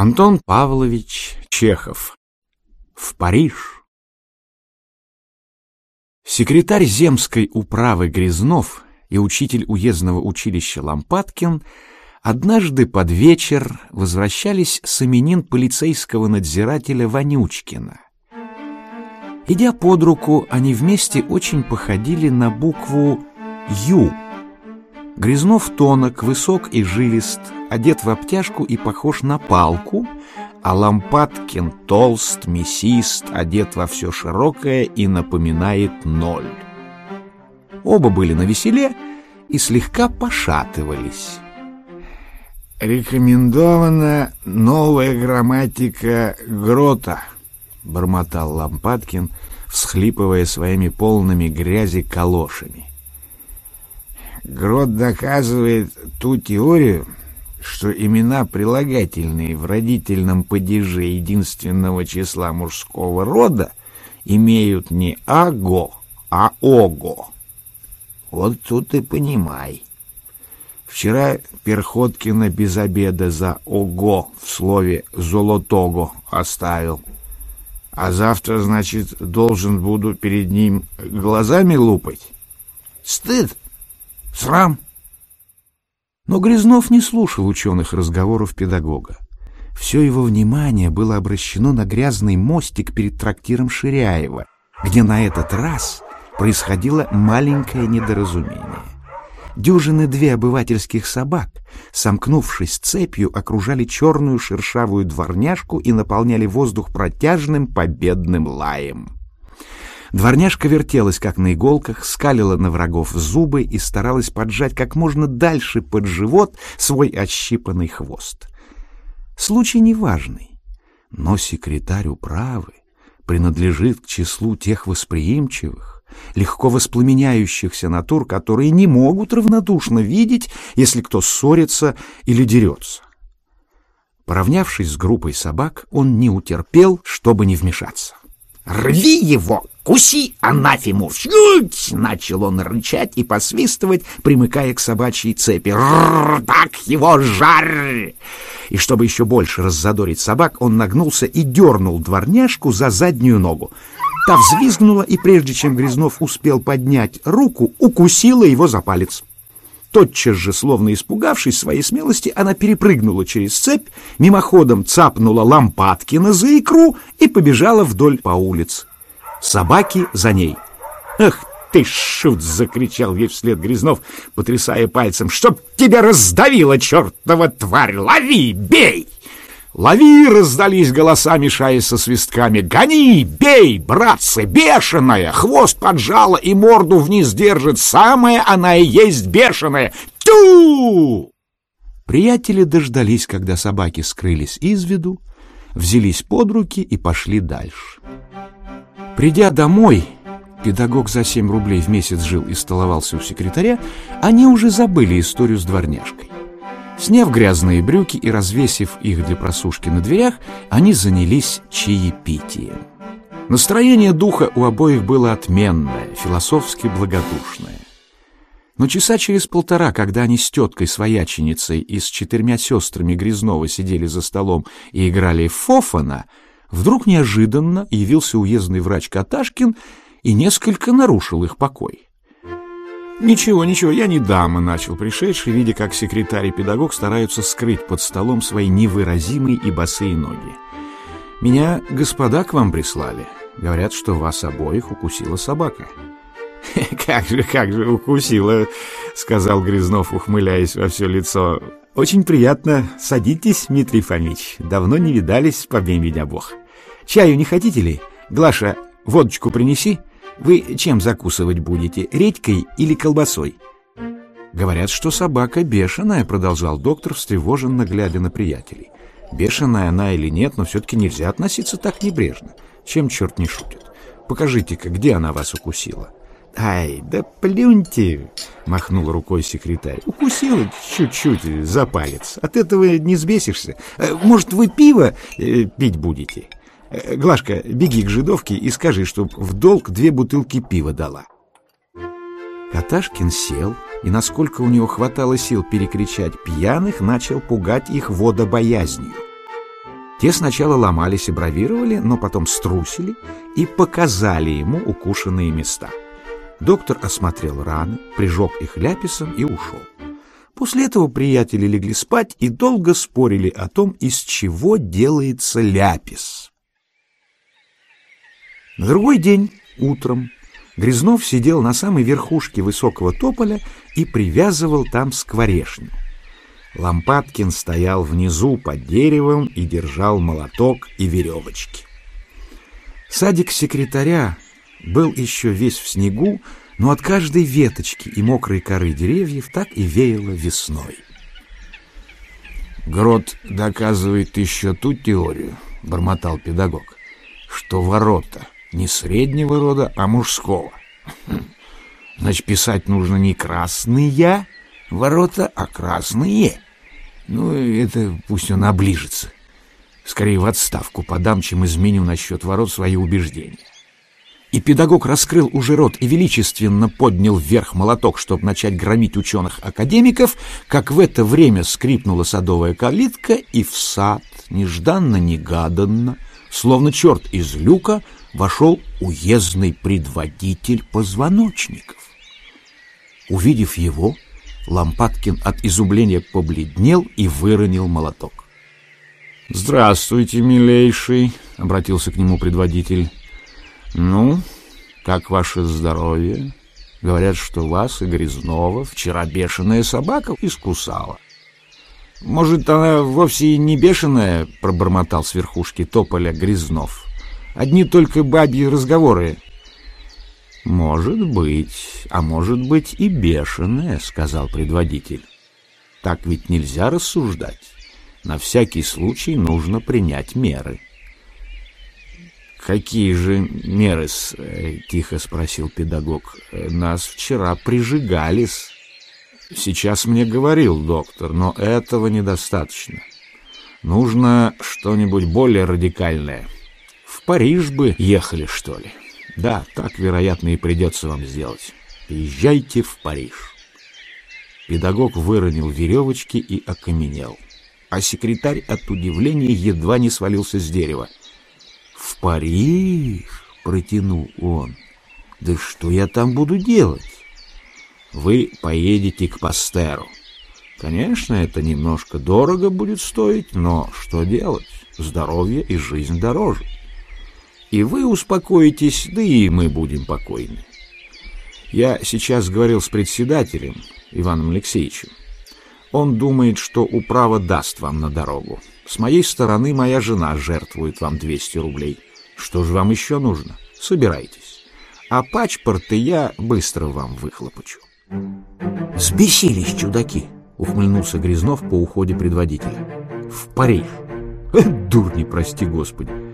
Антон Павлович Чехов. В Париж. Секретарь земской управы Грязнов и учитель уездного училища Лампадкин однажды под вечер возвращались с именин полицейского надзирателя Ванючкина. Идя под руку, они вместе очень походили на букву «Ю». Грязнов тонок, высок и жилист, одет в обтяжку и похож на палку, а Лампадкин толст, мясист, одет во все широкое и напоминает ноль. Оба были на веселе и слегка пошатывались. «Рекомендована новая грамматика Грота», — бормотал Лампадкин, всхлипывая своими полными грязи калошами. Грот доказывает ту теорию, что имена прилагательные в родительном падеже единственного числа мужского рода имеют не «аго», а «ого». Вот тут и понимай. Вчера Перходкина без обеда за «ого» в слове «золотого» оставил. А завтра, значит, должен буду перед ним глазами лупать? Стыд, срам. Но Грязнов не слушал ученых разговоров педагога. Все его внимание было обращено на грязный мостик перед трактиром Ширяева, где на этот раз происходило маленькое недоразумение. Дюжины две обывательских собак, сомкнувшись цепью, окружали черную шершавую дворняжку и наполняли воздух протяжным победным лаем. Дворняжка вертелась, как на иголках, скалила на врагов зубы и старалась поджать как можно дальше под живот свой отщипанный хвост. Случай неважный, но секретарь управы принадлежит к числу тех восприимчивых, легко воспламеняющихся натур, которые не могут равнодушно видеть, если кто ссорится или дерется. Поравнявшись с группой собак, он не утерпел, чтобы не вмешаться. «Рви его! Куси, анафему!» Фьють! Начал он рычать и посвистывать, примыкая к собачьей цепи. «Рррр, так его жарь!» И чтобы еще больше раззадорить собак, он нагнулся и дернул дворняжку за заднюю ногу. Та взвизгнула, и прежде чем Грязнов успел поднять руку, укусила его за палец. Тотчас же, словно испугавшись своей смелости, она перепрыгнула через цепь, мимоходом цапнула Лампадкина за икру и побежала вдоль по улице. Собаки за ней. «Ах ты, шут!» — закричал ей вслед Грязнов, потрясая пальцем. «Чтоб тебя раздавила, чертова тварь! Лови, бей!» «Лови!» — раздались голоса, мешаясь со свистками. «Гони! Бей, братцы! Бешеная! Хвост поджала и морду вниз держит! Самая она и есть бешеная! Ту!» Приятели дождались, когда собаки скрылись из виду, взялись под руки и пошли дальше. Придя домой, педагог за 7 рублей в месяц жил и столовался у секретаря, они уже забыли историю с дворняжкой. Сняв грязные брюки и развесив их для просушки на дверях, они занялись чаепитием. Настроение духа у обоих было отменное, философски благодушное. Но часа через полтора, когда они с теткой-свояченицей и с четырьмя сестрами Грязнова сидели за столом и играли в Фофана, вдруг неожиданно явился уездный врач Каташкин и несколько нарушил их покой. «Ничего, ничего, я не дама», — начал пришедший, видя, как секретарь и педагог стараются скрыть под столом свои невыразимые и босые ноги. «Меня господа к вам прислали. Говорят, что вас обоих укусила собака». «Как же, как же укусила», — сказал Грязнов, ухмыляясь во все лицо. «Очень приятно. Садитесь, Дмитрий Фомич. Давно не видались, побей меня Бог. Чаю не хотите ли? Глаша, водочку принеси». Вы чем закусывать будете, редькой или колбасой? Говорят, что собака бешеная, продолжал доктор, встревоженно глядя на приятелей. Бешеная она или нет, но все-таки нельзя относиться так небрежно. Чем черт не шутит? Покажите-ка, где она вас укусила? «Ай, да плюньте!» — махнул рукой секретарь. «Укусила чуть-чуть за палец. От этого не сбесишься. Э, может, вы пиво э, пить будете?» Э, Глашка, беги к жидовке и скажи, чтоб в долг две бутылки пива дала. Каташкин сел, и насколько у него хватало сил перекричать пьяных, начал пугать их водобоязнью. Те сначала ломались и бравировали, но потом струсили и показали ему укушенные места. Доктор осмотрел раны, прижег их ляписом и ушел. После этого приятели легли спать и долго спорили о том, из чего делается ляпис. На другой день, утром, Грязнов сидел на самой верхушке высокого тополя и привязывал там скворешню. Лампадкин стоял внизу под деревом и держал молоток и веревочки. Садик секретаря был еще весь в снегу, но от каждой веточки и мокрой коры деревьев так и веяло весной. «Грот доказывает еще ту теорию», — бормотал педагог, «что ворота не среднего рода, а мужского. Значит, писать нужно не красные ворота, а красные. Ну, это пусть он оближется. Скорее в отставку подам, чем изменю насчет ворот свои убеждения и педагог раскрыл уже рот и величественно поднял вверх молоток, чтобы начать громить ученых-академиков, как в это время скрипнула садовая калитка, и в сад, нежданно-негаданно, словно черт из люка, вошел уездный предводитель позвоночников. Увидев его, Лампадкин от изумления побледнел и выронил молоток. «Здравствуйте, милейший!» — обратился к нему предводитель. «Ну, как ваше здоровье?» Говорят, что вас и Грязнова вчера бешеная собака искусала. «Может, она вовсе и не бешеная?» — пробормотал с верхушки тополя Грязнов. «Одни только бабьи разговоры». «Может быть, а может быть и бешеная», — сказал предводитель. «Так ведь нельзя рассуждать. На всякий случай нужно принять меры». «Какие же меры э, тихо спросил педагог. «Нас вчера прижигались». «Сейчас мне говорил доктор, но этого недостаточно. Нужно что-нибудь более радикальное. Париж бы ехали, что ли?» «Да, так, вероятно, и придется вам сделать. Езжайте в Париж». Педагог выронил веревочки и окаменел, а секретарь от удивления едва не свалился с дерева. «В Париж?» — протянул он. «Да что я там буду делать?» «Вы поедете к Пастеру. Конечно, это немножко дорого будет стоить, но что делать? Здоровье и жизнь дороже. И вы успокоитесь, да и мы будем покойны. Я сейчас говорил с председателем Иваном Алексеевичем. Он думает, что управа даст вам на дорогу. С моей стороны моя жена жертвует вам 200 рублей. Что же вам еще нужно? Собирайтесь. А пачпорты я быстро вам выхлопочу. Сбесились чудаки, ухмыльнулся Грязнов по уходе предводителя. В Париж. Э, дурни, прости господи.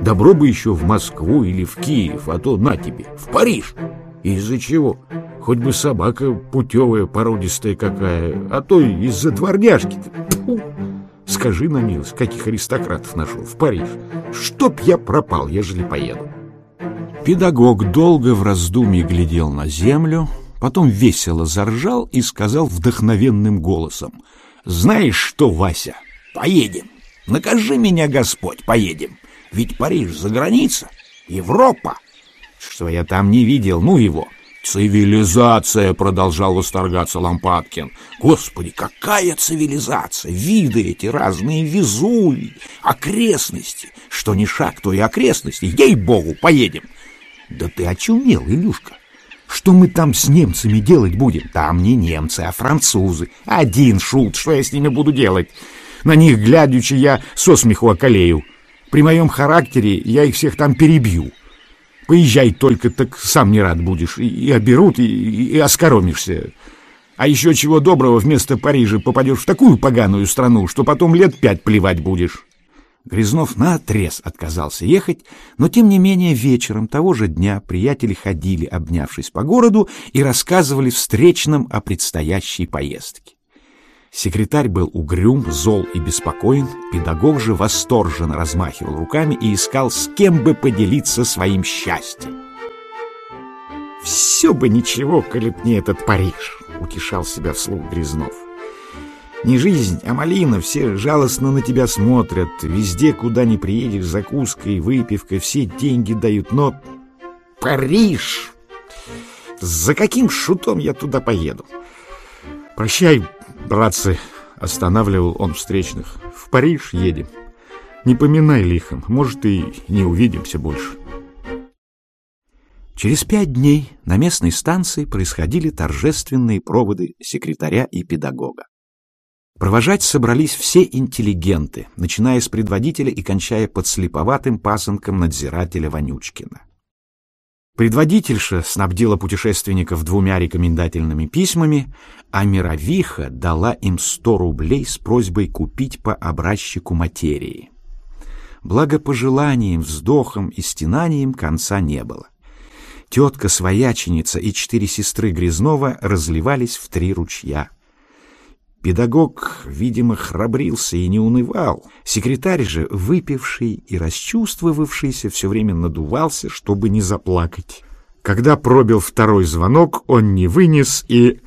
Добро бы еще в Москву или в Киев, а то на тебе, в Париж. Из-за чего? Хоть бы собака путевая, породистая какая, а то из-за дворняжки-то. Скажи на милость, каких аристократов нашел в Париж. Чтоб я пропал, ежели поеду. Педагог долго в раздумье глядел на землю, потом весело заржал и сказал вдохновенным голосом. «Знаешь что, Вася, поедем. Накажи меня, Господь, поедем. Ведь Париж за граница, Европа. Что я там не видел, ну его. «Цивилизация!» — продолжал восторгаться Лампадкин. «Господи, какая цивилизация! Виды эти разные, Везувий, окрестности! Что ни шаг, то и окрестности! Ей-богу, поедем!» «Да ты очумел, Илюшка! Что мы там с немцами делать будем? Там не немцы, а французы. Один шут, что я с ними буду делать? На них, глядячи, я со смеху околею. При моем характере я их всех там перебью». Поезжай только, так сам не рад будешь. И, и оберут, и, и оскоромишься. А еще чего доброго, вместо Парижа попадешь в такую поганую страну, что потом лет пять плевать будешь. Грязнов наотрез отказался ехать, но тем не менее вечером того же дня приятели ходили, обнявшись по городу, и рассказывали встречным о предстоящей поездке. Секретарь был угрюм, зол и беспокоен, педагог же восторженно размахивал руками и искал, с кем бы поделиться своим счастьем. «Все бы ничего, коли б не этот Париж», — утешал себя вслух Грязнов. Не жизнь, а малина, все жалостно на тебя смотрят. Везде, куда ни приедешь, закуской, выпивкой, все деньги дают. Но Париж! За каким шутом я туда поеду? Прощай, братцы, останавливал он встречных. В Париж едем. Не поминай лихом, может, и не увидимся больше. Через пять дней на местной станции происходили торжественные проводы секретаря и педагога. Провожать собрались все интеллигенты, начиная с предводителя и кончая подслеповатым пасынком надзирателя Вонючкина. Предводительша снабдила путешественников двумя рекомендательными письмами, а Мировиха дала им сто рублей с просьбой купить по образчику материи. Благопожеланием, вздохом и стенанием конца не было. Тетка-свояченица и четыре сестры Грязнова разливались в три ручья. Педагог, видимо, храбрился и не унывал. Секретарь же, выпивший и расчувствовавшийся, все время надувался, чтобы не заплакать. Когда пробил второй звонок, он не вынес и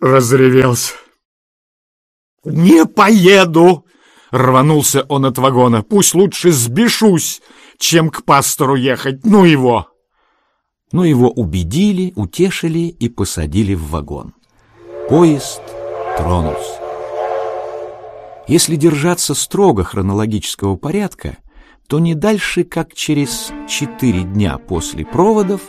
разревелся. «Не поеду!» — рванулся он от вагона. «Пусть лучше сбешусь, чем к пастору ехать. Ну его!» Но его убедили, утешили и посадили в вагон. Поезд тронулся. Если держаться строго хронологического порядка, то не дальше, как через четыре дня после проводов,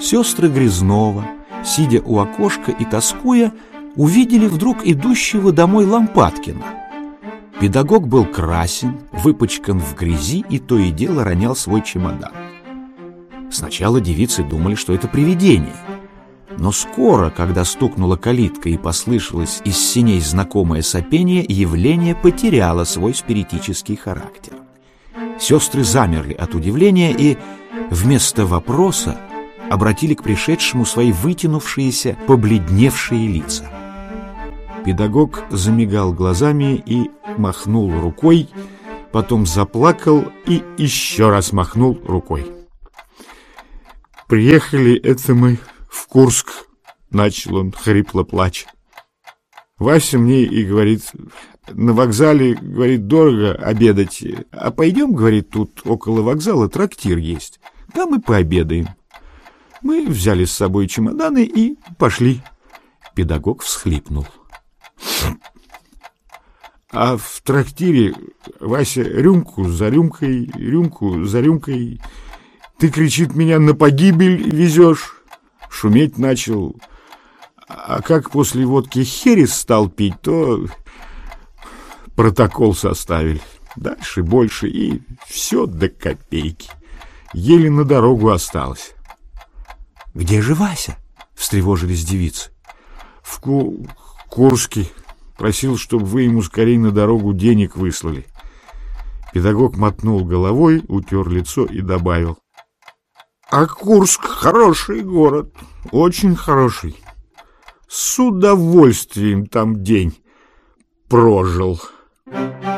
сестры Грязнова, сидя у окошка и тоскуя, увидели вдруг идущего домой Лампадкина. Педагог был красен, выпачкан в грязи и то и дело ронял свой чемодан. Сначала девицы думали, что это привидение — но скоро, когда стукнула калитка и послышалось из синей знакомое сопение, явление потеряло свой спиритический характер. Сестры замерли от удивления и вместо вопроса обратили к пришедшему свои вытянувшиеся, побледневшие лица. Педагог замигал глазами и махнул рукой, потом заплакал и еще раз махнул рукой. «Приехали это мы в Курск, — начал он, хрипло плача. Вася мне и говорит, на вокзале, говорит, дорого обедать, а пойдем, говорит, тут около вокзала трактир есть, там и пообедаем. Мы взяли с собой чемоданы и пошли. Педагог всхлипнул. А в трактире Вася рюмку за рюмкой, рюмку за рюмкой. Ты, кричит, меня на погибель везешь шуметь начал. А как после водки херес стал пить, то протокол составили. Дальше больше и все до копейки. Еле на дорогу осталось. — Где же Вася? — встревожились девицы. — В Ку Курске. Просил, чтобы вы ему скорее на дорогу денег выслали. Педагог мотнул головой, утер лицо и добавил. А Курск хороший город, очень хороший. С удовольствием там день прожил. Thank you.